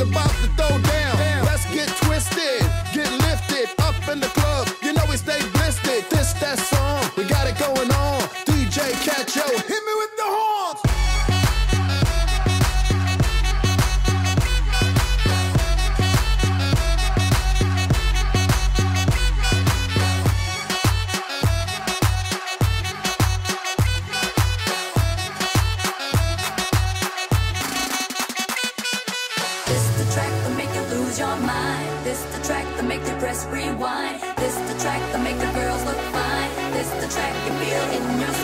about your mind. This the track that make you press rewind. This the track that make the girls look fine. This the track you feel in your.